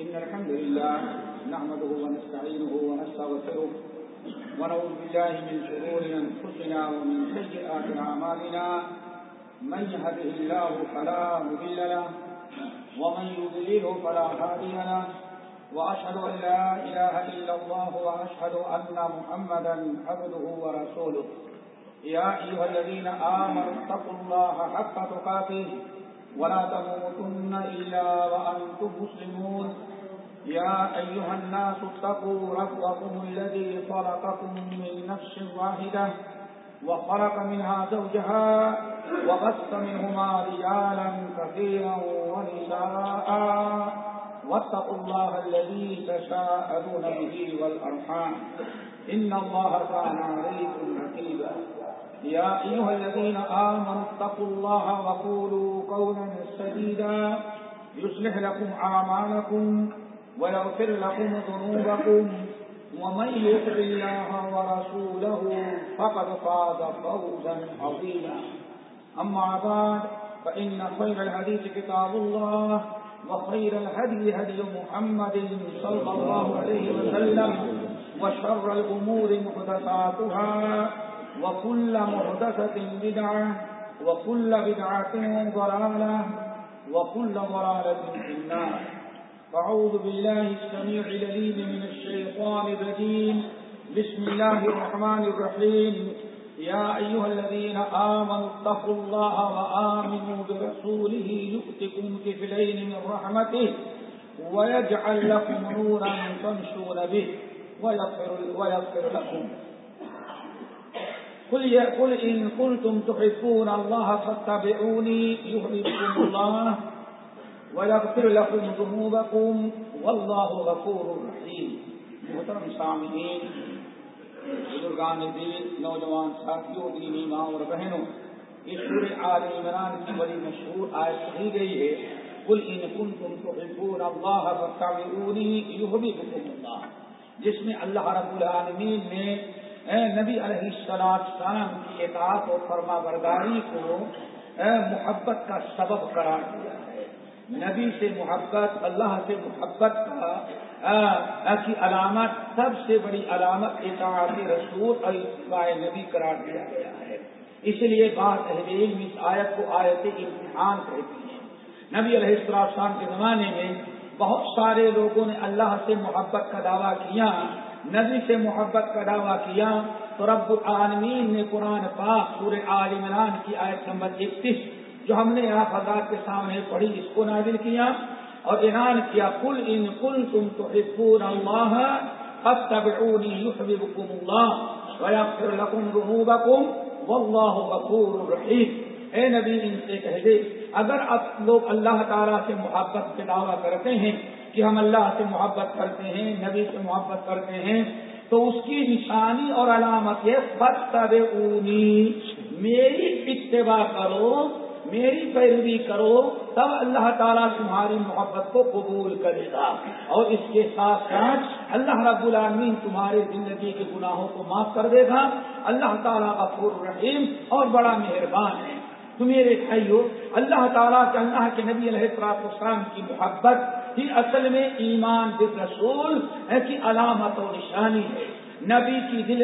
إن الحمد لله نحمده ونستعينه ونستغفره ونعوذ بالله من شرور أنفسنا ومن سيئات أعمالنا. من يهده الله فلا مضل له ومن يضلله فلا هادي له. وأشهد أن لا إله إلا الله وأشهد أن محمدا عبده ورسوله. يا أيها الذين آمنوا اتقوا الله حق تقاته ولا تموتن إلا وأنتم مسلمون. يا أيها الناس اتقوا ربكم الذي خلقكم من نفس واحدة وخلق منها زوجها وغس منهما رجالا كثيرا ونساء. واتقوا الله الذي تشاءلون به والأرحام. إن الله كان عليكم رقيبا. يا أيها الذين آمنوا اتقوا الله وقولوا قولا سديدا يصلح لكم أعمالكم ويغفر لكم ذنوبكم ومن يطع الله ورسوله فقد فاز فوزا عظيما. أما بعد، فإن خير الحديث كتاب الله وخير الهدي هدي محمد صلى الله عليه وسلم وشر الأمور محدثاتها وكل محدثة بدعة وكل بدعة ضلالة وكل ضلالة في النار. فأعوذ بالله السميع العليم من الشيطان الرجيم. بسم الله الرحمن الرحيم. يا أيها الذين آمنوا اتقوا الله وآمنوا برسوله يؤتكم كفلين من رحمته ويجعل لكم نورا تمشون به ويغفر, ويغفر لكم. قل, يا قل إن كنتم تحبون الله فاتبعوني يحببكم الله ويغفر لكم ذنوبكم والله غفور رحيم. محترم سامعین بزرگان دین نوجوان ساتھیوں دینی ماں اور بہنوں اس سور عال عمران کی بڑی مشہور آیت کہی گئی ہے کل ان کن تم تو حبور اللہ اللہ جس میں اللہ رب العالمین نے نبی علیہ السلام کی اطاعت اور فرما برداری کو محبت کا سبب قرار دیا ہے۔ نبی سے محبت، اللہ سے محبت کا کی علامت، سب سے بڑی علامت اطاعت رسول اور اتباع نبی قرار دیا گیا ہے۔ اس لیے بات علم اس آیت کو آیت امتحان کہتی ہیں۔ نبی علیہ السلام کے زمانے میں بہت سارے لوگوں نے اللہ سے محبت کا دعویٰ کیا۔ نبی سے محبت کا دعویٰ کیا تو رب العالمین نے قرآن پاک سورہ عال عمران کی آیت نمبر اکتیس جو ہم نے آپ حضرات کے سامنے پڑھی، اس کو نازل کیا اور اعلان کیا کل ان کل تم تو حفور اللہ اللہ ويغفر لكم ذنوبكم والله غفور رحيم اے نبی، ان سے کہہ دے، اگر اب لوگ اللہ تعالیٰ سے محبت کے دعویٰ کرتے ہیں کہ ہم اللہ سے محبت کرتے ہیں، نبی سے محبت کرتے ہیں، تو اس کی نشانی اور علامت ہے فتح میری اتباع کرو، میری پیروی کرو، تب اللہ تعالیٰ تمہاری محبت کو قبول کرے گا۔ اور اس کے ساتھ ساتھ اللہ رب العالمین تمہاری زندگی کے گناہوں کو معاف کر دے گا۔ اللہ تعالیٰ کا پور رحیم اور بڑا مہربان ہے۔ تو میرے بھائیو، اللہ تعالیٰ کے اللہ کے نبی علیہ السلاط اسلام کی محبت ہی اصل میں ایمان بال رسول کی علامت و نشانی ہے۔ نبی کی دل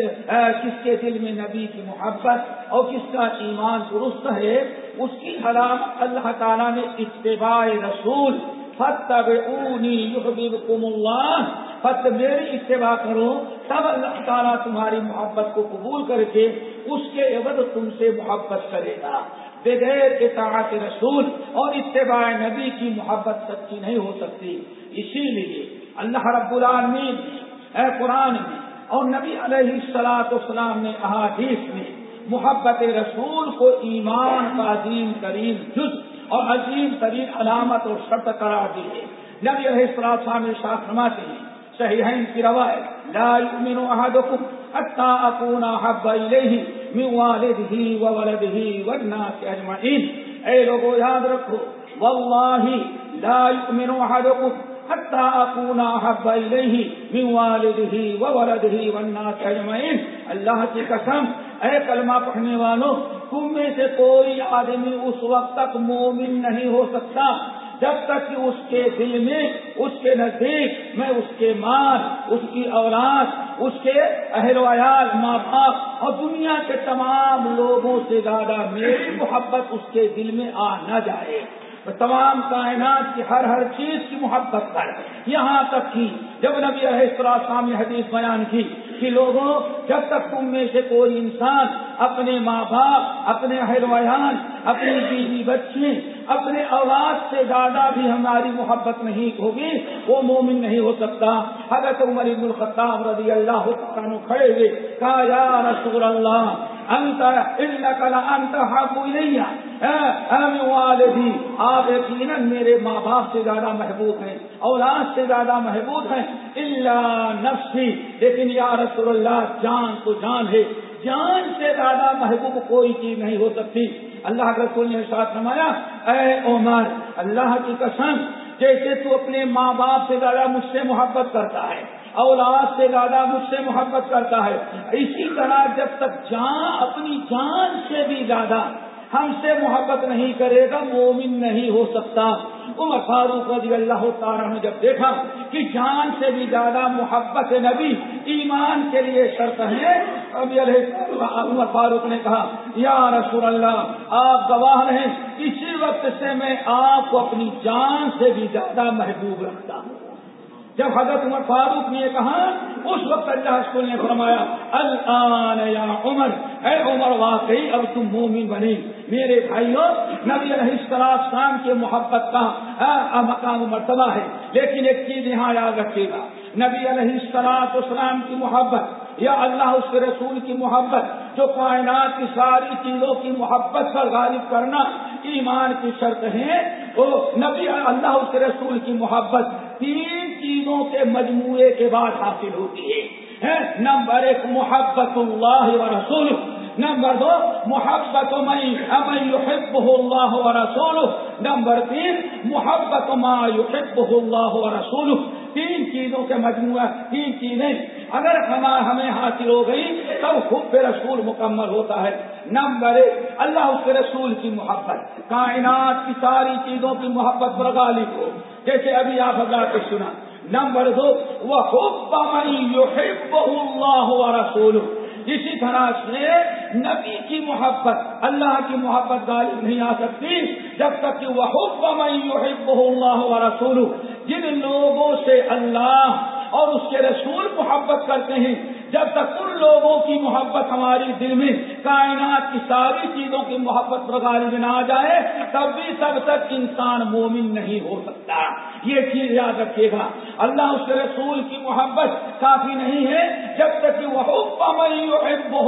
کس کے دل میں نبی کی محبت اور کس کا ایمان درست ہے، اس کی علامت اللہ تعالیٰ نے اتباع رسول فتح اونی اللہ فت میری اتباع کرو، تب اللہ تعالیٰ تمہاری محبت کو قبول کر کے اس کے عبد تم سے محبت کرے گا۔ بغیر اطاعت رسول اور اتباع نبی کی محبت سچی نہیں ہو سکتی۔ اسی لیے اللہ رب العالمین اے قرآن میں اور نبی علیہ السلاط اسلام نے احادیث میں محبت رسول کو ایمان کا عظیم ترین جز اور عظیم ترین علامت اور شرط قرار دی ہے۔ نبی علیہ السلام نے شاخ فرماتے ہیں صحیح کی روایت، لا يؤمن احدكم حتى اكون احب اليه من والده وولده والناس اجمعين اے لوگوں یاد رکھو والله لا يؤمن احدكم حتى اكون احب اليه من والده وولده والناس اجمعين اللہ کی قسم، اے کلمہ پڑھنے والوں تم میں سے کوئی آدمی اس وقت تک مومن نہیں ہو سکتا جب تک کہ اس کے دل میں، اس کے نزدیک میں، اس کے مال، اس کی اولاد، اس کے اہل ویال ماں باپ اور دنیا کے تمام لوگوں سے زیادہ میری محبت اس کے دل میں آ نہ جائے۔ تمام کائنات کی ہر ہر چیز کی محبت پر یہاں تک کہ جب نبی السلام نے حدیث بیان کی کہ لوگوں، جب تک تم میں سے کوئی انسان اپنے ماں باپ اپنے اہل ویان اپنی بیوی بچے اپنے اولاد سے زیادہ بھی ہماری محبت نہیں ہوگی، وہ مومن نہیں ہو سکتا۔ حضرت عمر ابن الخطاب رضی اللہ عنہ کھڑے ہوئے، کہا، یا رسول اللہ انت انت والدی آپ یقیناً میرے ماں باپ سے زیادہ محبوب ہیں، اولاد سے زیادہ محبوب ہیں۔ اللہ نفسی، لیکن یا رسول اللہ، جان تو جان ہے۔ جان سے زیادہ محبوب کوئی چیز نہیں ہو سکتی۔ اللہ کے رسول نے ساتھ نمایا اے عمر، اللہ کی قسم، جیسے تو اپنے ماں باپ سے زیادہ مجھ سے محبت کرتا ہے۔ اولاد سے زیادہ مجھ سے محبت کرتا ہے۔ اسی طرح جب تک جان، اپنی جان سے بھی زیادہ ہم سے محبت نہیں کرے گا، مومن نہیں ہو سکتا۔ عمر فاروق رضی اللہ تعالیٰ نے جب دیکھا کہ جان سے بھی زیادہ محبت نبی ایمان کے لیے شرط ہے ابھی عمر فاروق نے کہا، یا رسول اللہ، آپ گواہ رہیں، اسی وقت سے میں آپ کو اپنی جان سے بھی زیادہ محبوب رکھتا ہوں۔ جب حضرت عمر فاروق نے کہا، اس وقت اللہ رسول نے فرمایا الان یا عمر، اے عمر، واقعی اب تم مومن بنی۔ میرے بھائیوں نبی علیہ السلام شام کے محبت کا مقام مرتبہ ہے۔ لیکن ایک چیز یہاں یاد رکھے گا۔ نبی علیہ السلام اسلام کی محبت، یا اللہ اس کے رسول کی محبت، جو کائنات کی ساری چیزوں کی محبت پر غالب کرنا ایمان کی شرط ہے، وہ نبی اللہ اس کے رسول کی محبت۔ تین چیزوں کے مجموعے کے بعد حاصل ہوتی ہے۔ نمبر ایک، محبت اللہ و رسول نمبر دو، محبت اللہ و رسول نمبر تین، محبت ما يحبه اللہ و رسول تین چیزوں کے مجموعہ، تین چیزیں۔ اگر ہمیں حاصل ہو گئی تب خود رسول مکمل ہوتا ہے۔ نمبر ایک، اللہ اس کے رسول کی محبت۔ کائنات کی ساری چیزوں کی محبت پر غالب ہو۔ جیسے ابھی آپ حضرات کے سنا۔ نمبر دو وہ اللہ رسول اسی طرح سے نبی کی محبت، اللہ کی محبت غالب نہیں آ سکتی، جب تک کہ وہ حکم اللہ رسول جن لوگوں سے اللہ اور اس کے رسول محبت کرتے ہیں جب تک ان لوگوں کی محبت ہماری دل میں کائنات کی ساری چیزوں کی محبت غالب نہ آ جائے، تب بھی تب تک انسان مومن نہیں ہو سکتا۔ یہ چیز یاد رکھیے گا۔ اللہ اس کے رسول کی محبت کافی نہیں ہے، جب تک کہ وہ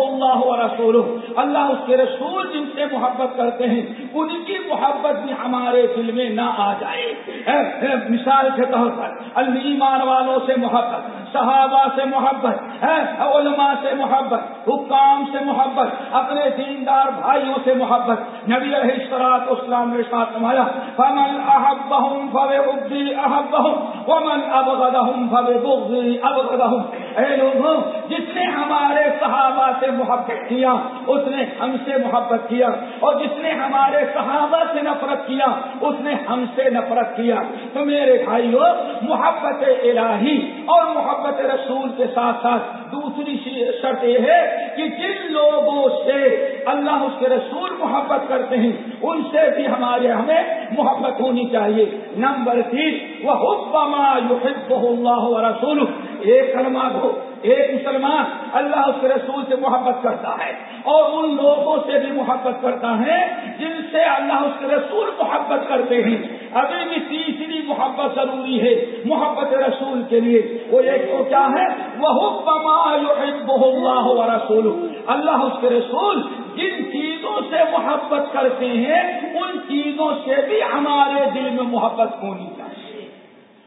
اللہ رسول اللہ اس کے رسول جن سے محبت کرتے ہیں، ان کی محبت بھی ہمارے دل میں نہ آ جائے۔ مثال کے طور پر المان والوں سے محبت۔ صحابہ سے محبت علماء سے محبت، حکام سے محبت، اپنے دیندار بھائیوں سے محبت۔ نبی علیہ السلاط اسلام نے ساتھ سمایا فمن احبهم فبغضي احبهم ومن ابغضهم فبغضي ابغضهم اے لوگوں، جس نے ہمارے صحابہ سے محبت کیا، اس نے ہم سے محبت کیا۔ اور جس نے ہمارے صحابہ سے نفرت کیا، اس نے ہم سے نفرت کیا۔ تو میرے بھائیوں محبت الہی اور محبت محبت رسول کے ساتھ ساتھ دوسری شرط یہ ہے کہ جن لوگوں سے اللہ اس کے رسول محبت کرتے ہیں، ان سے بھی ہمارے ہمیں محبت ہونی چاہیے۔ نمبر تین وہ حکمہ اللہ رسول ایک کلمہ ہو ایک مسلمان اللہ اس کے رسول سے محبت کرتا ہے اور ان لوگوں سے بھی محبت کرتا ہے جن سے اللہ اس کے رسول محبت کرتے ہیں۔ ابھی بھی تیسری محبت ضروری ہے، محبت رسول کے لیے۔ وہ ایک تو کیا ہے؟ وہ اللہ رسول اللہ اس کے رسول جن چیزوں سے محبت کرتے ہیں، ان چیزوں سے بھی ہمارے دل میں محبت ہونی چاہیے۔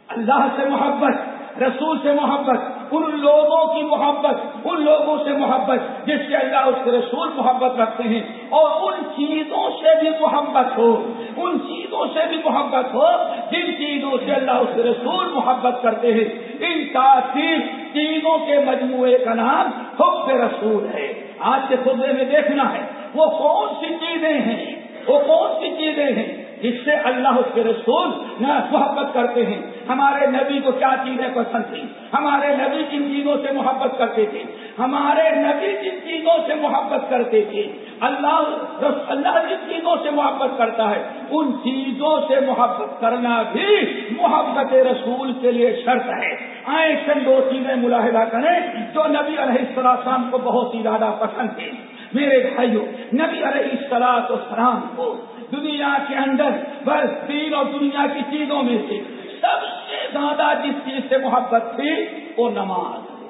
اللہ سے محبت، رسول سے محبت ان لوگوں کی محبت، ان لوگوں سے محبت، جس سے اللہ اس کے رسول محبت رکھتے ہیں، اور ان چیزوں سے بھی محبت ہو، ان چیزوں سے بھی محبت ہو، جن چیزوں سے اللہ اس کے رسول محبت کرتے ہیں۔ ان تاثیر چیزوں کے مجموعے کا نام حب رسول ہے۔ آج کے خطبے میں دیکھنا ہے، وہ کون سی چیزیں ہیں؟ وہ کون سی چیزیں ہیں جس سے اللہ اس کے رسول محبت کرتے ہیں؟ ہمارے نبی کو کیا چیزیں پسند تھی ہمارے نبی جن چیزوں سے محبت کرتے تھے، ہمارے نبی جن چیزوں سے محبت کرتے تھے، اللہ اللہ جن چیزوں سے محبت کرتا ہے، ان چیزوں سے محبت کرنا بھی محبت رسول کے لیے شرط ہے۔ آئے چند دو چیزیں ملاحدہ کریں جو نبی علیہ السلام کو بہت ہی زیادہ پسند تھے میرے بھائیوں نبی علیہ السلاط السلام کو دنیا کے اندر بس دین اور دنیا کی چیزوں میں سے سب سے زیادہ جس چیز سے محبت تھی وہ نماز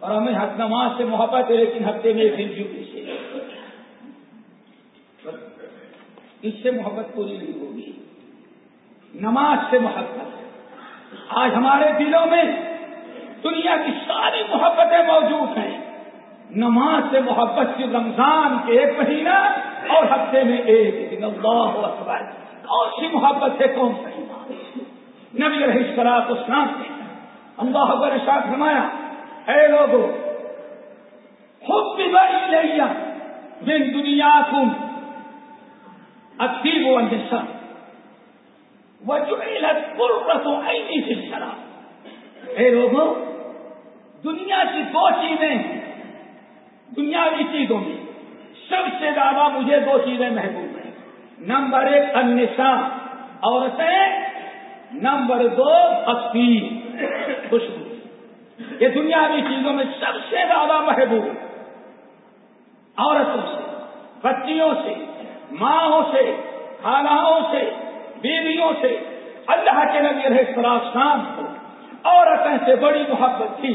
اور ہمیں حق نماز سے محبت ہے لیکن ہفتے میں ایک دن ڈیوٹی سے اس سے محبت پوری نہیں ہوگی۔ نماز سے محبت آج ہمارے دلوں میں دنیا کی ساری محبتیں موجود ہیں۔ نماز سے محبت کی رمضان کے ایک مہینہ اور ہفتے میں ایک دن۔ اللہ اکبر۔ کون سی محبت ہے کون سی نبی رہی شراب اسلام نے اللہ اکبر شاخ نمایا اے لوگوں خود بھی بڑی لیا بن دنیا کم اتیب و اندسا وجعلت قرۃ عینی فی الشراب اے لوگوں دنیا کی دو چیزیں دنیاوی چیزوں میں سب سے زیادہ مجھے دو چیزیں محبوب نمبر ایک انسا عورتیں، نمبر دو اپی خوشبو۔ یہ دنیاوی چیزوں میں سب سے زیادہ محبوب عورتوں سے، بچیوں سے ماں سے خاناؤں سے، بیویوں سے۔ اللہ کے نبی رہے سراف شام کو عورتیں سے بڑی محبت تھی۔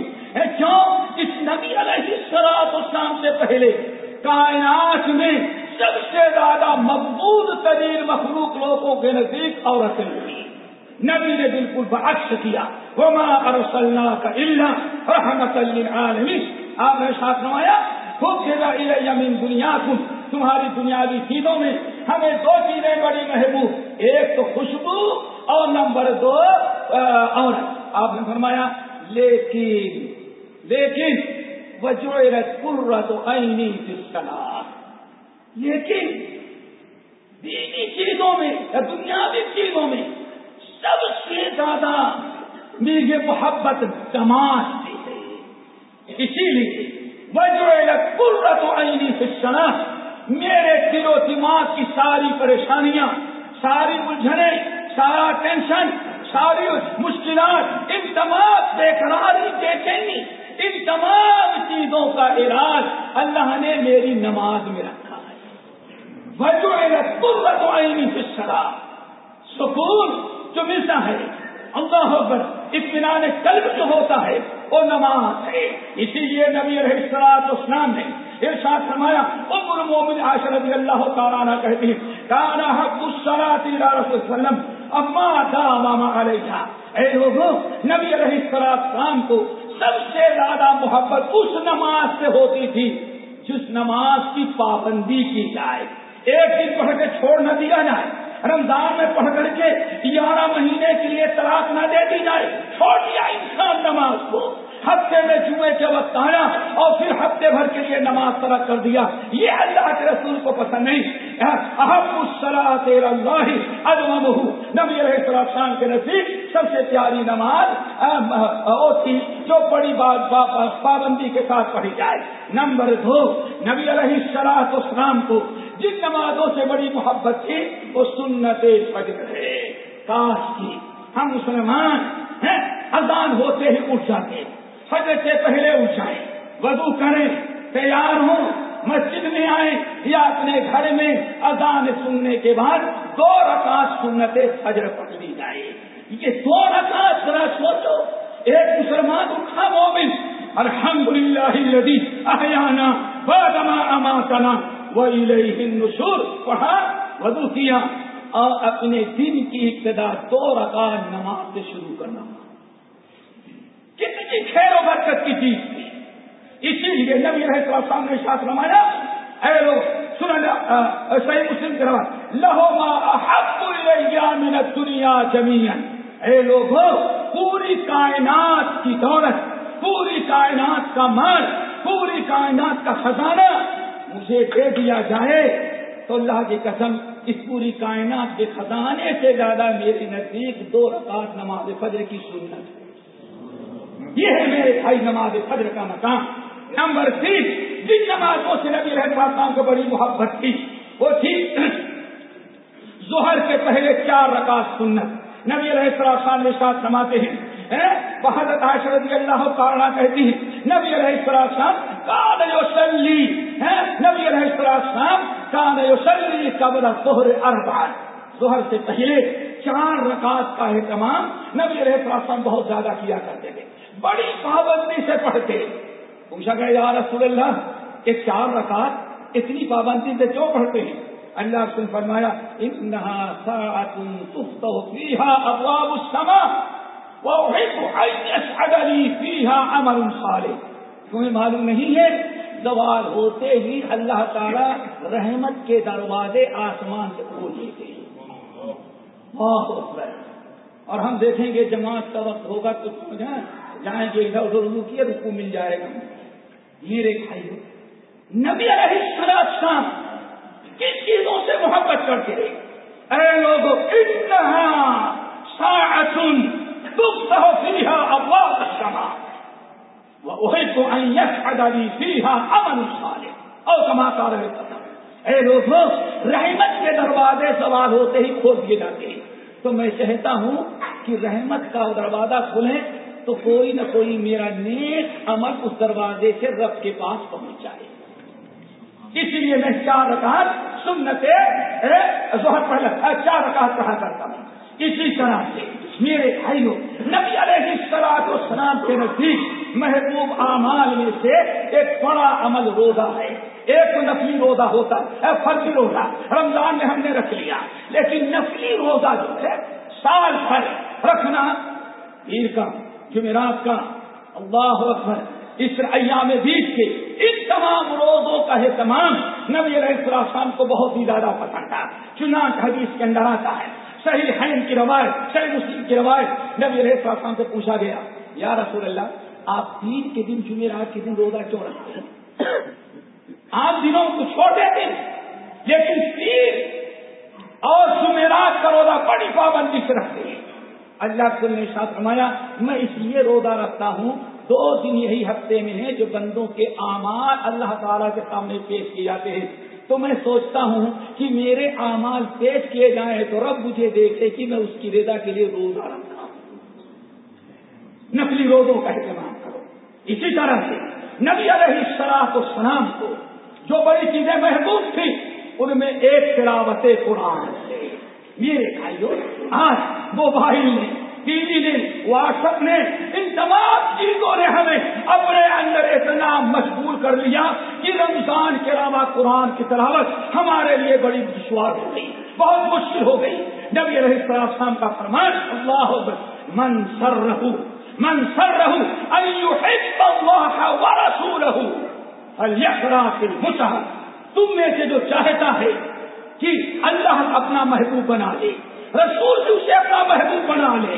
کیوں اس نبی علیہ سراف اسلام سے پہلے کائنات میں سب سے زیادہ مقبول ترین مخلوق لوگوں کے نزدیک عورتیں ہوئی۔ نبی نے بالکل بعکس کیا۔ وما ارسلنا کا اللہ رحمت للعالمین آپ نے ساتھ نمایا خوب جگہ من دنیا کو تمہاری دنیاوی چیزوں میں ہمیں دو چیزیں بڑی محبوب۔ ایک تو خوشبو اور نمبر دو عورت۔ آپ نے فرمایا، لیکن لیکن قرت عینی لیکن دینی چیزوں میں یا دنیاوی چیزوں میں سب سے زیادہ میری محبت جماعت دی ہے اسی لیے وجہ قرت عینی فشنا میرے دل و دماغ کی ساری پریشانیاں، ساری الجھنے سارا ٹینشن، ساری مشکلات ان تمام بےقراری بے ان تمام چیزوں کا علاج اللہ نے میری نماز میں رکھا ہے وجہ عینی فشرا سکون جو ملتا ہے، اللہ پر اطمینان قلب جو ہوتا ہے، وہ نماز ہے۔ اسی لیے نبی رہی سرات اسلام نے ارشاد فرمایا عمر مومن عاشر رضی اللہ تعالیٰ نہ کہتی کانا حق الصلاۃ الى رسول وسلم، اما دام علیہ اے لوگوں، نبی علیہ السلام کو سب سے زیادہ محبت اس نماز سے ہوتی تھی جس نماز کی پابندی کی جائے۔ ایک دن پڑھ کے چھوڑ نہ دیا جائے۔ رمضان میں پڑھ کر کے گیارہ مہینے کے لیے طلاق نہ دے دی جائے۔ چھوڑ دیا انسان نماز کو۔ ہفتے میں جمعے کے وقت آیا اور پھر ہفتے بھر کے لیے نماز ترک کر دیا۔ یہ اللہ کے رسول کو پسند نہیں۔ احب السلام اللہ ادم نبی علیہ السلام کے نزدیک سب سے پیاری نماز وہ تھی جو بڑی بات پابندی کے ساتھ پڑھی جائے۔ نمبر دو، نبی علیہ السلاط اسلام کو جن نمازوں سے بڑی محبت تھی، وہ سنت فجر ہے کاش کی ہم مسلمان ہیں، اذان ہوتے ہی اٹھ جاتے۔ فجر سے پہلے اٹھ جائیں، وضو کریں، تیار ہوں، مسجد میں آئیں یا اپنے گھر میں اذان سننے کے بعد دو رکعت سنت فجر پڑھ لی جائے۔ یہ دو رکعت ذرا سوچو، ایک مسلمان اٹھا مومن الحمد للہ احیانا بادما اماتنا۔ النشور پڑھا وضو کیا اور اپنے دن کی ابتدا دو رکعت نماز سے شروع کرنا۔ کتنی خیر و برکت کی چیز تھی۔ اسی لیے نبی رہے سامنے شاخ رمایا اے لوگ سن صحیح مسلم کروا لہو ما من دنیا زمین اے لوگ، پوری کائنات کی دولت، پوری کائنات کا مال، پوری کائنات کا خزانہ مجھے دے دیا جائے تو اللہ کی قسم اس پوری کائنات کے خزانے سے زیادہ میرے نزدیک دو رکعت نماز فجر کی سنت ہے۔ یہ ہے میرے بھائی نماز فجر کا مقام۔ نمبر تین، جن نمازوں سے نبی رحمان کو بڑی محبت تھی، وہ تھی ظہر کے پہلے چار رکعت سنت۔ نبی علیہ السلام ساتھ سماتے ہیں بہت رضی اللہ کارنا کہتی ہیں، نبی علیہ السلام کان یوسلی نبی علیہ السلام کان یوسلی قبل ظہر اربع ظہر سے پہلے چار رکعت کا اہتمام نبی علیہ السلام بہت زیادہ کیا کرتے تھے۔ بڑی پابندی سے پڑھتے۔ پوچھا گیا، یا رسول اللہ، کہ چار رکعت اتنی پابندی سے کیوں پڑھتے ہیں؟ اللہ سے فرمایا، انہا ساعت تفتح فیہا ابواب السماء۔ وَأُحِبُّ أَن تمہیں معلوم نہیں ہے سوال ہوتے ہی اللہ تعالی رحمت کے دروازے آسمان سے کھول دیتے ہیں۔ بہت اور ہم دیکھیں گے جماعت کا وقت ہوگا تو جائیں گے ادھر ادھر رکو کیے، رکو مل جائے گا۔ میرے بھائی، نبی علیہ السلام کس چیزوں سے محبت کرتے رہے اے لوگوں اتنا ساعتن تفتح فيها ابواب السماء واحب ان يسعد لي فيها عمل صالح كما قال اے لوگوں رحمت کے دروازے سوال ہوتے ہی کھول دیے جاتے ہیں۔ تو میں چاہتا ہوں کہ رحمت کا دروازہ کھلے تو کوئی نہ کوئی میرا نیک عمل اس دروازے سے رب کے پاس پہنچ جائے۔ اس لیے میں چار رکعت سنتے زہر پہلے چار رکعت کہا کرتا ہوں۔ اسی طرح سے میرے بھائیوں، نبی علیہ السلام و سلام کے نزدیک محبوب اعمال میں سے ایک بڑا عمل روزہ ہے۔ ایک نفلی روزہ ہوتا ہے فرضی روزہ۔ رمضان میں ہم نے رکھ لیا۔ لیکن نفلی روزہ جو ہے، سال بھر رکھنا پیر کا، جمعرات کا، اللہ اکبر۔ اس ایام بیچ کے ان تمام روزوں کا اہتمام نبی علیہ السلام کو بہت ہی زیادہ پسند تھا۔ چنانچہ حدیث کے اندر آتا ہے صحیح حین کی روایت، صحیح مسلم کی روایت نبی علیہ السلام سے پوچھا گیا، یا رسول اللہ، آپ تین کے دن جمعرات کے دن روزہ کیوں رکھتے ہیں؟ آپ دنوں کو چھوڑ دیتے ہیں، لیکن پیر اور جمعرات کا روزہ بڑی پابندی سے رکھتے ہیں۔ اللہ کو نے ساتھ فرمایا، میں اس لیے روزہ رکھتا ہوں، دو دن یہی ہفتے میں ہیں جو بندوں کے اعمال اللہ تعالیٰ کے سامنے پیش کیے جاتے ہیں۔ تو میں سوچتا ہوں کہ میرے اعمال پیش کیے جائیں تو رب مجھے دیکھے کہ میں اس کی رضا کے لیے روزہ رکھتا ہوں۔ نقلی روزوں کا اہتمام کرو۔ اسی طرح سے نبی علیہ سلاح و سلام کو جو بڑی چیزیں محبوب تھی ان میں ایک تلاوت قرآن سے میرے بھائیوں آج موبائل نے ٹی وی نے واٹس ایپ نے ان تمام چیزوں نے ہمیں اپنے اندر اتنا مشغول کر لیا کہ رمضان کے علاوہ قرآن کی تلاوت ہمارے لیے بڑی دشوار ہو گئی، بہت مشکل ہو گئی۔ نبی علیہ السلام کا فرمان، اللہ من سر رہو من سر رہو رسول رہو تم میں سے جو چاہتا ہے کہ اللہ اپنا محبوب بنا لے، رسول بھی اسے اپنا محبوب بنا لے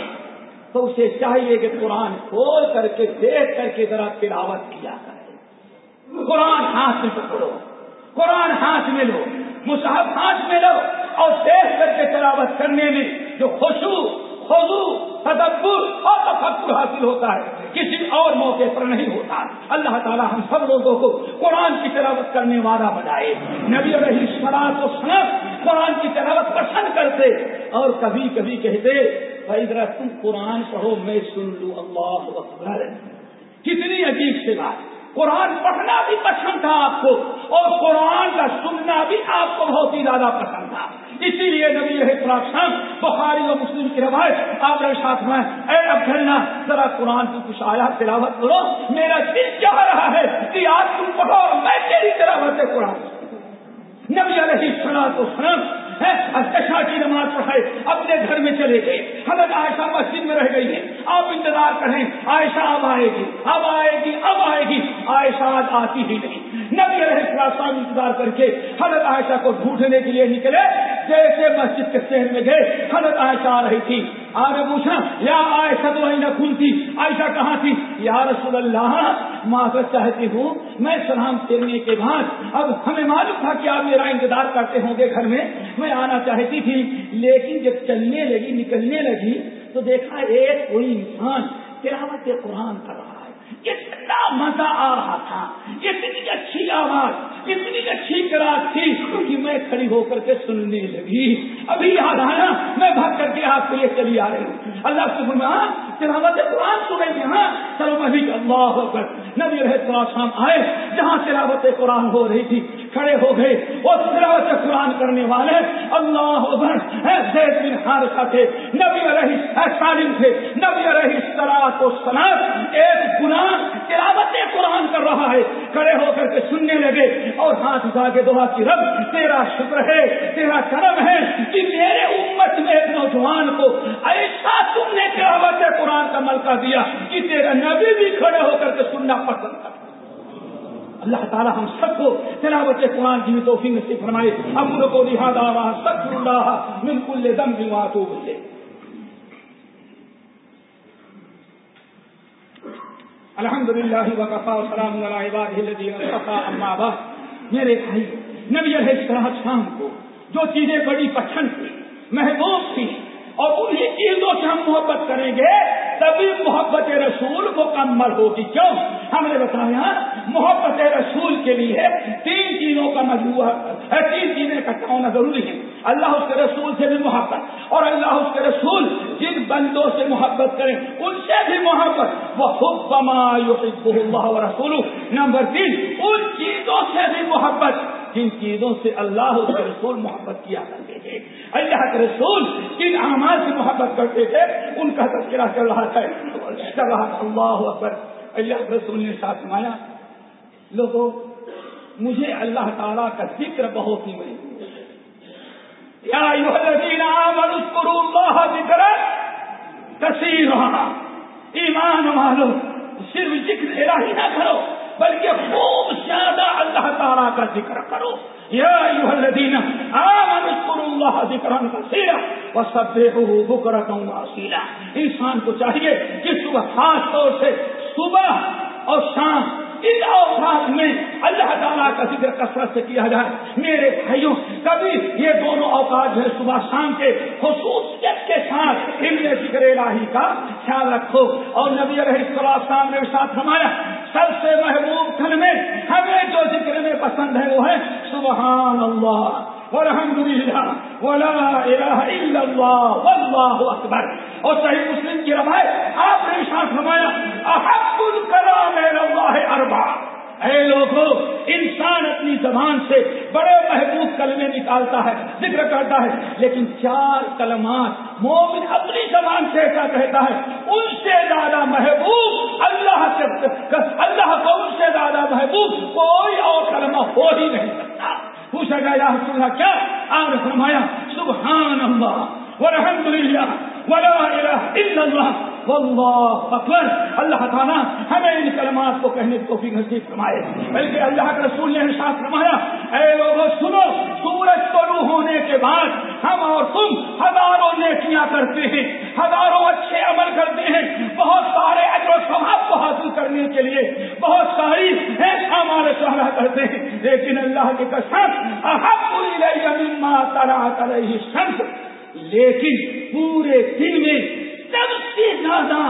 تو اسے چاہیے کہ قرآن کھول کر کے دیکھ کر کے ذرا تلاوت کیا کرے۔ قرآن ہاتھ میں پکڑو، قرآن ہاتھ میں لو، مصحف ہاتھ میں لو اور دیکھ کر کے تلاوت کرنے میں جو خوشبو خوشو تدبر اور تفکر حاصل ہوتا ہے، کسی اور موقع پر نہیں ہوتا۔ اللہ تعالیٰ ہم سب لوگوں کو قرآن کی تلاوت کرنے والا بنائے۔ نبی رہی سلاد و سنت قرآن کی تلاوت پسند کرتے اور کبھی کبھی کہتے بھائی ذرا تم قرآن پڑھو، میں سن لوں، اللہ اکبر۔ کتنی عجیب سے بات۔ قرآن پڑھنا بھی پسند تھا آپ کو اور قرآن کا سننا بھی آپ کو بہت ہی زیادہ پسند تھا۔ اسی لیے نبی رہے بخاری و مسلم کی روایت، آپ کے ساتھ میں، اے اب ذرا قرآن کی کچھ آیا تلاوت کرو۔ میرا دل چاہ رہا ہے کہ آج تم پڑھو اور میں تیری تلاوت قرآن نبی علیہ السلام تو سنم کشا کی نماز پڑھائے، اپنے گھر میں چلے گئے۔ حضرت عائشہ مسجد میں رہ گئی ہے۔ آپ انتظار کریں، عائشہ اب آئے گی، اب آئے گی، اب آئے گی۔ عائشہ آج آتی ہی نہیں۔ نبی علیہ السلام انتظار کر کے حضرت عائشہ کو ڈھونڈنے کے لیے نکلے، جیسے مسجد کے شہر میں گئے، حضرت عائشہ آ رہی تھی۔ آگے پوچھا، یا عائشہ، تو وہیں نہ تھی؟ عائشہ کہاں تھی؟ یا رسول اللہ معذرت چاہتی ہوں، میں سلام پھیرنے کے بعد، اب ہمیں معلوم تھا کہ آپ میرا انتظار کرتے ہوں گے گھر میں میں آنا چاہتی تھی، لیکن جب چلنے لگی، نکلنے لگی، تو دیکھا ایک کوئی انسان تلاوت قرآن کر رہا۔ اتنا مزہ آ رہا تھا اتنی اچھی آواز اتنی اچھی کراط تھی کہ میں کھڑی ہو کر کے سننے لگی۔ ابھی یاد آیا، میں بھاگ کر کے آپ کے لیے چلی آ رہی ہوں۔ اللہ سے فرما تلاوت قرآن سنے گے ہاں سرو ابھی اللہ ہو کر نبی رہے شام آئے، جہاں تلاوت قرآن ہو رہی تھی کھڑے ہو گئے اور تلاوت قرآن کرنے والے اللہ اکبر زید بن حارثہ تھے، نبی علیہ سالم تھے، نبی علیہ سلاط و سلاد ایک گناہ تلاوت قرآن کر رہا ہے۔ کھڑے ہو کر کے سننے لگے اور ہاتھ اٹھا کے دعا کی، رب، تیرا شکر ہے، تیرا کرم ہے کہ میرے امت میں ایک نوجوان کو ایسا تم نے تلاوت قرآن کا ملکہ دیا کہ تیرا نبی بھی کھڑے ہو کر کے سننا پسند کرتا۔ اللہ تعالیٰ ہم سب کو تلاوت قرآن کی توفیق سے فرمائے۔ اب ان کو لہٰذا سب اللہ من کل دم بھی بات بولے الحمد للہ وقفا سلام اللہ میرے بھائی، نبی علیہ السلام شام کو جو چیزیں بڑی پسند تھی محبوب تھی اور انہیں چیزوں سے ہم محبت کریں گے، تبھی محبت رسول مکمل ہوگی۔ کیوں؟ ہم نے بتایا محبت رسول کے لیے تین چیزوں کا مجموعہ تین چیزیں اکٹھا ہونا ضروری ہے۔ اللہ اس کے رسول سے بھی محبت اور اللہ اس کے رسول جن بندوں سے محبت کریں، ان سے بھی محبت۔ وہ خود اللہ رسول نمبر تین، ان چیزوں سے بھی محبت۔ جن چیزوں سے اللہ اس کے رسول محبت کیا کرتے تھے۔ اللہ کے رسول جن اعمال سے محبت کرتے تھے؟ ان کا تذکرہ چل رہا تھا۔ رہا تھا اللہ اکبر۔ اللہ کے رسول نے ساتھ مایا لوگوں، مجھے اللہ تعالیٰ کا ذکر بہت ہی محبوب اللہ ذکر کثیر ایمان والو، صرف ذکر الہی نہ کرو، بلکہ خوب زیادہ اللہ تعالیٰ کا ذکر کرو۔ یا الذین آمنوا اذکروا اللہ ذکرا کثیرا وسبحوه بکرۃ واصیلا۔ انسان کو چاہیے کہ صبح خاص طور سے صبح اور شام ان اوقات میں اللہ تعالیٰ کا ذکر کثرت سے کیا جائے۔ میرے بھائیوں، کبھی یہ دونوں اوقات جو ہے صبح شام کے خصوصیت کے ساتھ ان ذکر الہی کا خیال رکھو۔ اور نبی رہی السلام نے ساتھ ہمارا سب سے محبوب کھن میں ہمیں جو ذکر میں پسند ہے وہ ہے سبحان اللہ۔ والحمد للہ ولا الہ الا اللہ، واللہ اکبر۔ اور صحیح مسلم کی روایت، آپ نے ساتھ فرمایا، احب الکلام اللہ اربع۔ اے لوگوں انسان اپنی زبان سے بڑے محبوب کلمے نکالتا ہے، ذکر کرتا ہے، لیکن چار کلمات مومن اپنی زبان سے ایسا کہتا ہے، ان سے زیادہ محبوب اللہ کے اللہ کو ان سے زیادہ محبوب کوئی اور کلمہ ہو ہی نہیں سکتا۔ پوچھا گیا، یا رسول اللہ، کیا آپ نے فرمایا؟ سبحان اللہ والحمد للہ ولا الہ الا اللہ۔ واللہ اکبر۔ اللہ تعالیٰ ہمیں ان کلمات کو کہنے کو بھی نصیب فرمائے۔ بلکہ اللہ کے رسول نے ساتھ فرمایا، اے لوگوں سنو، سورج طلوع ہونے کے بعد ہم اور تم ہزاروں نیکیاں کرتے ہیں، ہزاروں اچھے عمل کرتے ہیں۔ بہت سارے اجر و ثواب کو حاصل کرنے کے لیے بہت ساری ہمارے سہارا کرتے ہیں۔ لیکن اللہ کے قسم، احب الیہ مما طلعت علیہ لیکن پورے دن میں سب سے زیادہ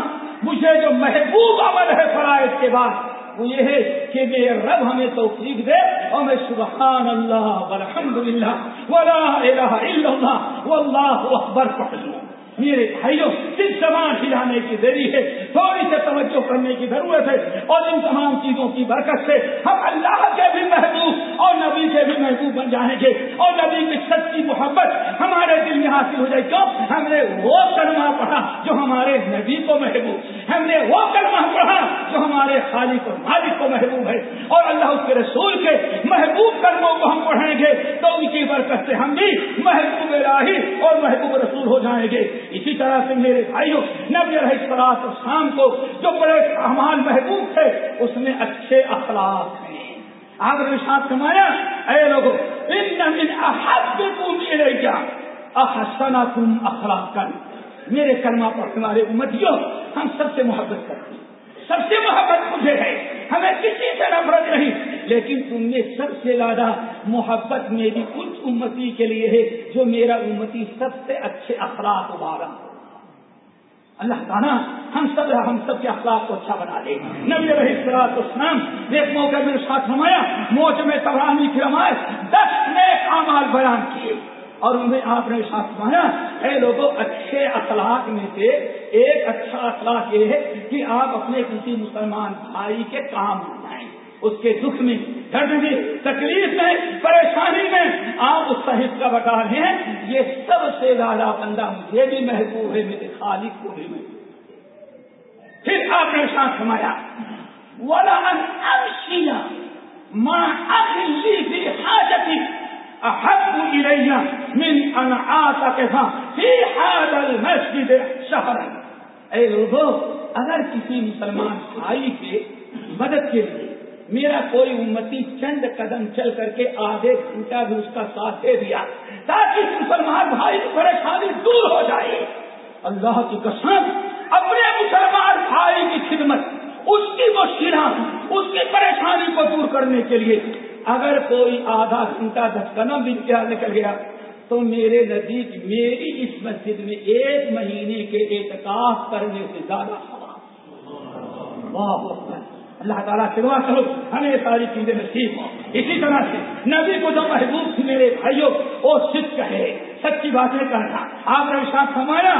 مجھے جو محبوب عمل ہے فرائض کے بعد، وہ یہ ہے کہ میرے رب ہمیں توفیق دے اور میں سبحان اللہ والحمد للہ ولا الہ الا اللہ واللہ اکبر پڑھ لوں میرے بھائیوں، صرف زبان ہلانے کی دیری ہے تھوڑی سے توجہ کرنے کی ضرورت ہے اور ان تمام چیزوں کی برکت سے ہم اللہ کے بھی محبوب اور نبی کے بھی محبوب بن جائیں گے اور نبی کی سچی محبت ہمارے دل میں حاصل ہو جائے کیوں ہم نے وہ کلمہ پڑھا جو ہمارے نبی کو محبوب، ہم نے وہ کلمہ پڑھا جو ہمارے خالق اور مالک کو محبوب ہے۔ اور اللہ اس کے رسول کے محبوب کلموں کو ہم پڑھیں گے تو ان کی برکت سے ہم بھی محبوب راہی اور محبوب رسول ہو جائیں گے۔ اسی طرح سے میرے بھائیوں، نبی رہی سراط شام کو جو بڑے احمد محبوب تھے، اس میں اچھے اخلاق ہیں۔ آپ نے ساتھ کمایا اے لوگوں ان احب کو میرے کیا احسنا تم اخلاق کر میرے کلمہ پر تمہارے امتیوں ہم سب سے محبت کرتے ہیں۔ سب سے محبت مجھے ہے۔ ہمیں کسی سے نفرت نہیں۔ لیکن تم نے سب سے زیادہ محبت میری اس امتی کے لیے ہے جو میرا امتی سب سے اچھے اخلاق ابارا اللہ تعالیٰ ہم سب ہم سب کے اخلاق کو اچھا بنا دے۔ نبی رہی سراط اسلام ایک موقع میں ساتھ رمایا موج میں تبرانی کی دس نئے اعمال بیان کیے۔ اور انہیں آپ نے ساتھ مانا، اے لوگوں اچھے اخلاق میں سے ایک اچھا اخلاق یہ ہے کہ آپ اپنے کسی مسلمان بھائی کے کام جائیں۔ اس کے دکھ میں، درد میں، تکلیف میں، پریشانی میں آپ اس صحیح کا بتا رہے ہیں۔ یہ سب سے زیادہ بندہ مجھے بھی محبوب ہے، میرے خالق کو بھی محبوب پھر آپ نے ساتھ سمایا والا ماں اگلی حاجتی احب الي من ان اعتكف في هذا المسجد شهرا. اے لوگوں اگر کسی مسلمان بھائی کے مدد کے لیے۔ میرا کوئی امتی چند قدم چل کر کے آدھے گھنٹہ بھی اس کا ساتھ دے دیا، تاکہ مسلمان بھائی کی پریشانی دور ہو جائے۔ اللہ کی قسم، اپنے مسلمان بھائی کی خدمت، اس کی مشکلات اس کی کے لیے اگر کوئی آدھا گھنٹہ دس بھی کیا نکل گیا تو میرے نزدیک میری اس مسجد میں ایک مہینے کے اعتکاف کرنے سے زیادہ اللہ تعالیٰ سے دعا کرو، ہمیں یہ ساری چیزیں نصیب ہوں۔ اسی طرح سے نبی کو جو محبوب تھی میرے بھائیوں، وہ سکھ ہے۔ سچی باتیں کرنا۔ آپ نے ساتھ سمایا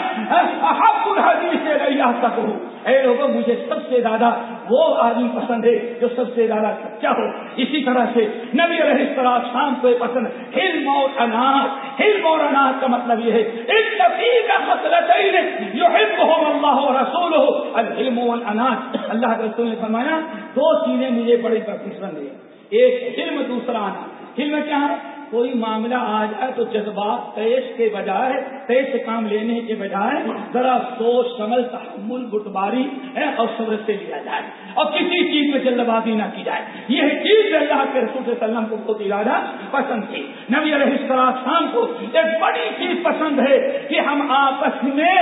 حدیث سے رہی تک ہوں اے لوگوں، مجھے سب سے زیادہ وہ آدمی پسند ہے جو سب سے زیادہ سچا ہو۔ اسی طرح سے نبی علیہ السلام شام کو پسند۔ علم اور اناج۔ علم اور اناج کا مطلب یہ ہے ایک نفی کا مسئلہ چاہیے جو علم ہو اللہ ہو رسول ہو العلم والاناج اللہ کے رسول نے فرمایا، دو چیزیں مجھے بڑی پسند ہے ایک علم دوسرا آنا علم کیا ہے؟ کوئی معاملہ آ جائے تو جذبات تیش کے بجائے تیش کام لینے کے بجائے ذرا سوچ، سمجھ، تحمل، گٹباری ہے اور صبر سے لیا جائے اور کسی چیز میں جلد بازی نہ کی جائے۔ یہ چیز اللہ کے رسول وسلم کو بہت ارادہ پسند تھی نبی علیہ السلام کو ایک بڑی چیز پسند ہے کہ ہم آپس میں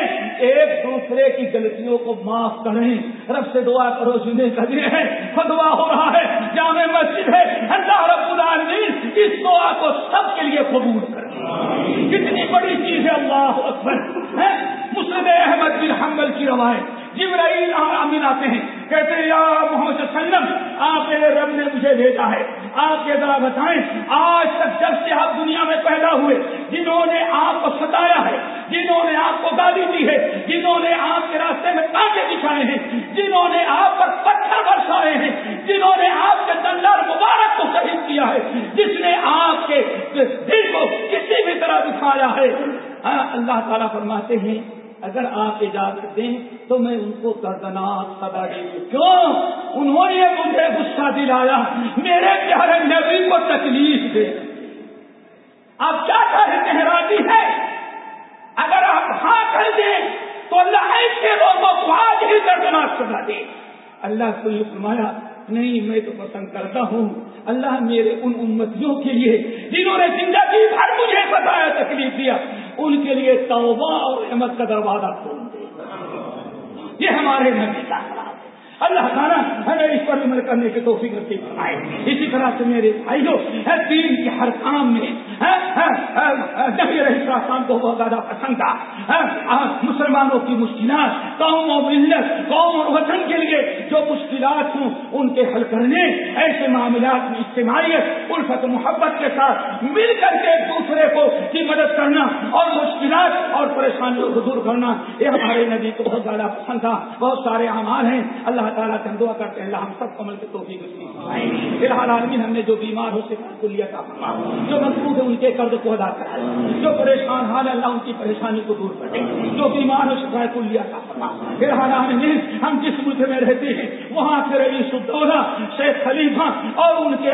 ایک دوسرے کی غلطیوں کو معاف کریں۔ رب سے دعا کرو جنہیں کبھی ہے دعا ہو رہا ہے، جامع مسجد ہے، اللہ رب العالمین اس دعا کو سب کے لیے قبول کر کتنی بڑی چیز ہے اللہ اکبر۔ مسلم احمد بن حمل کی روایت۔ جبرائیل امین آتے ہیں کہتے ہیں یا محمد وسلم آپ کے رب نے مجھے بھیجا ہے آپ کے ذرا بتائیں آج تک جب سے آپ دنیا میں پیدا ہوئے جنہوں نے آپ کو ستایا ہے، جنہوں نے آپ کو گالی دی ہے، جنہوں نے آپ کے راستے میں کانٹے دکھائے ہیں، جنہوں نے آپ پر پتھر برسائے ہیں، جنہوں نے آپ کے دندر مبارک کو شہید کیا ہے، جس نے آپ کے دل کو کسی بھی طرح دکھایا ہے۔ ہاں، اللہ تعالیٰ فرماتے ہیں، اگر آپ اجازت دیں تو میں ان کو دردناک سزا دے دوں۔ کیوں؟ انہوں نے مجھے غصہ دلایا، میرے پیارے نبی کو تکلیف دے۔ آپ کیا کہتے ہیں راضی ہے اگر آپ ہاں کر دیں تو اللہ ایسے لوگوں کو آج ہی دردناک سزا دے اللہ کو یہ فرمایا، نہیں، میں تو پسند کرتا ہوں۔ اللہ میرے ان امتیوں کے لیے جنہوں نے زندگی بھر مجھے بتایا تکلیف دیا، ان کے لیے توبہ اور احمد کا دروازہ کھول دے یہ ہمارے نبی کا اللہ تعالیٰ ہمیں اس پر عمل کرنے کی توفیق رکھتی آئے اسی طرح سے میرے بھائیوں دین کے ہر کام میں شام کو بہت زیادہ پسند تھا۔ مسلمانوں کی مشکلات، قوم و ملت، قوم اور وطن کے لیے جو مشکلات ہوں، ان کے حل کرنے، ایسے معاملات میں اجتماعیت، الفت محبت کے ساتھ مل کر کے ایک دوسرے کو کی مدد کرنا اور مشکلات اور پریشانیوں کو دور کرنا، یہ ہمارے نبی کو بہت زیادہ پسند تھا۔ بہت سارے اعمال ہیں۔ اللہ تعالیٰ سے دعا کرتے ہیں اللہ ہم سب کمل کے توفیق فی الحال عالمین ہم نے جو بیمار ہو سے کو لیا تھا جو مضبوط ہے ان کے قرض کو ادا کرا۔ جو پریشان حال ہے اللہ ان کی پریشانی کو دور کرے جو بیمار ہو شکایت کو لیا تھا پھر حال عالمین ہم جس ملک میں رہتے ہیں وہاں سے رئیس الدولہ شیخ خلیفہ اور ان کے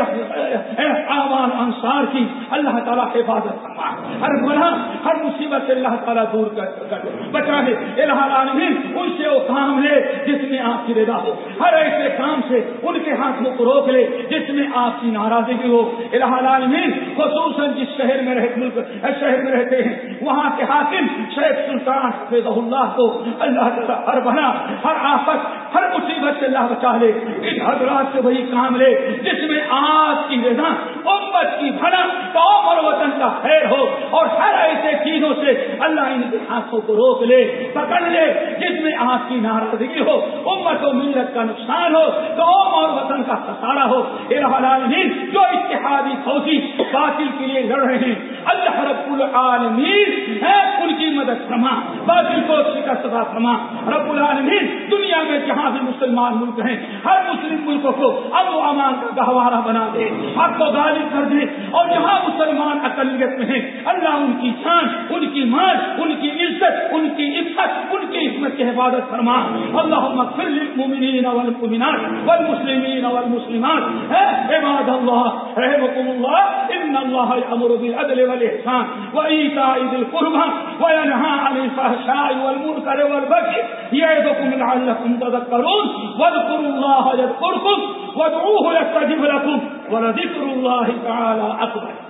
آوان انصار کی اللہ تعالیٰ حفاظت فرما۔ ہر گناہ ہر مصیبت سے اللہ تعالیٰ دور کر بچا ہے العالمین ان سے وہ کام لے جس میں آپ کی رضا ہو، ہر ایسے کام سے ان کے ہاتھوں کو روک لے، جس میں آپ کی ناراضگی ہو۔ العالمین، خصوصاً جس شہر میں رہتے ملک شہر میں رہتے ہیں، وہاں کے حاکم شیخ سلطان حفظ اللہ کو اللہ تعالیٰ ہر بنا، ہر آفت، ہر مصیبت سے اللہ بچا لے۔ ان حضرات سے وہی کام لے، جس میں آپ کی رضا، امت کی بھلا، قوم اور وطن کا خیر ہو۔ اور ہر ایسے چیزوں سے اللہ ان کے ہاتھوں کو روک لے، پکڑ لے۔ جس میں آپ کی ناراضگی ہو، امت و ملت کا نقصان ہو، قوم اور وطن کا خسارا ہو العالمین جو اتحادی فوجی باطل کے لیے لڑ رہے ہیں۔ اللہ رب العالمین ہے، ان کی مدد فرما، باطل کو شکست فرما۔ رب العالمین دنیا دنیا میں جہاں بھی مسلمان ملک ہیں، ہر مسلم ملکوں کو اب و امان کا گہوارہ بنا دے، حق کو غالب کر دے۔ اور جہاں مسلمان اقلیت میں ہیں، اللہ ان کی جان ان کی مان ان کی عزت، ان کی عزت ان کی عزمت کی حفاظت فرما۔ اللہ مغفر والمؤمنات والمسلمین والمسلمات۔ عباد اللہ رحمكم اللہ، ان اللہ یامر بالعدل والاحسان وایتاء ذی القربى وینهى عن الفحشاء والمنکر والبغي یعظکم لعلکم تذکرون واذکروا اللہ یذکرکم وادعوه يستجب لكم ولذكر الله تعالى اکبر۔